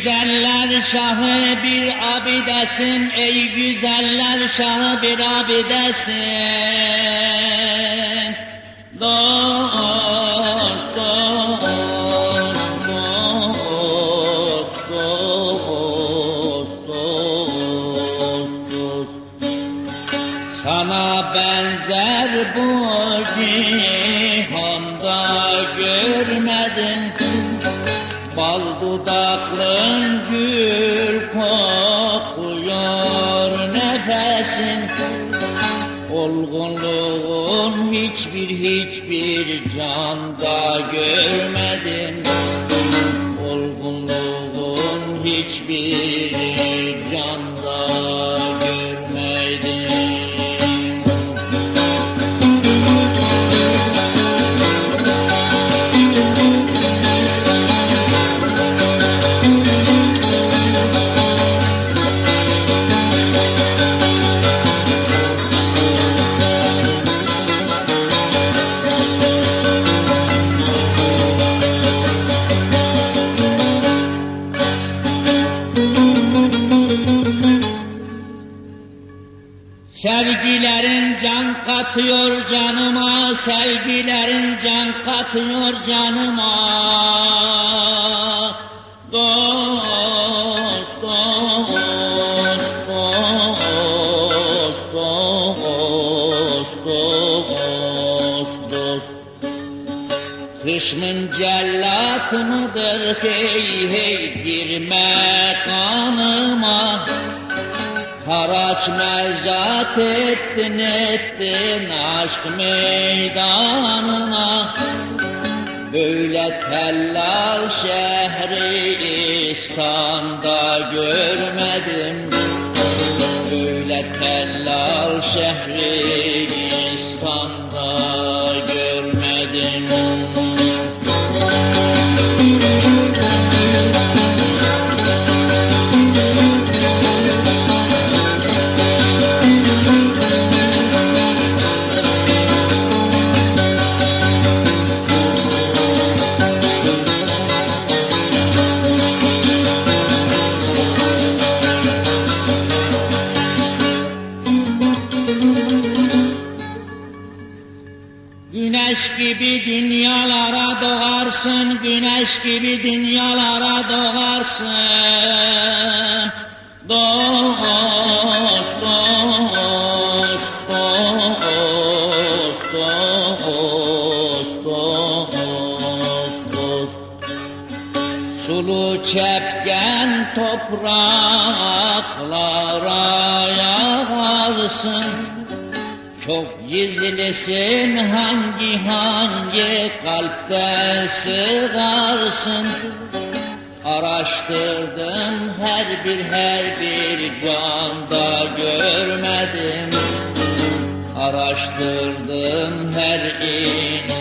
güzeller şahı bir abidesin, ey güzeller şahı bir abidesin. Dost, dost, dost, dost, dost, dost. Sana benzer bu cihanda görmedim Bal dudaklın gül kokuyor nefesin. Olgunluğun hiçbir hiçbir canda görmedim Olgunluğun hiçbir Sevgilerin can katıyor canıma, sevgilerin can katıyor canıma. Dost, dost, dost, dost, dost, dost. Hışmın cellat mıdır hey hey girme kanıma Haraç mezat ettin ettin aşk meydanına. Böyle tellal şehri İstan'da görmedim. Böyle tellal şehri İstan'da Güneş gibi dünyalara doğarsın, güneş gibi dünyalara doğarsın. Dost. Sulu çepken topraklara yağarsın. Çok gizlisin hangi hangi kalpte sığarsın? Araştırdım her bir her bir canda görmedim. Araştırdım her in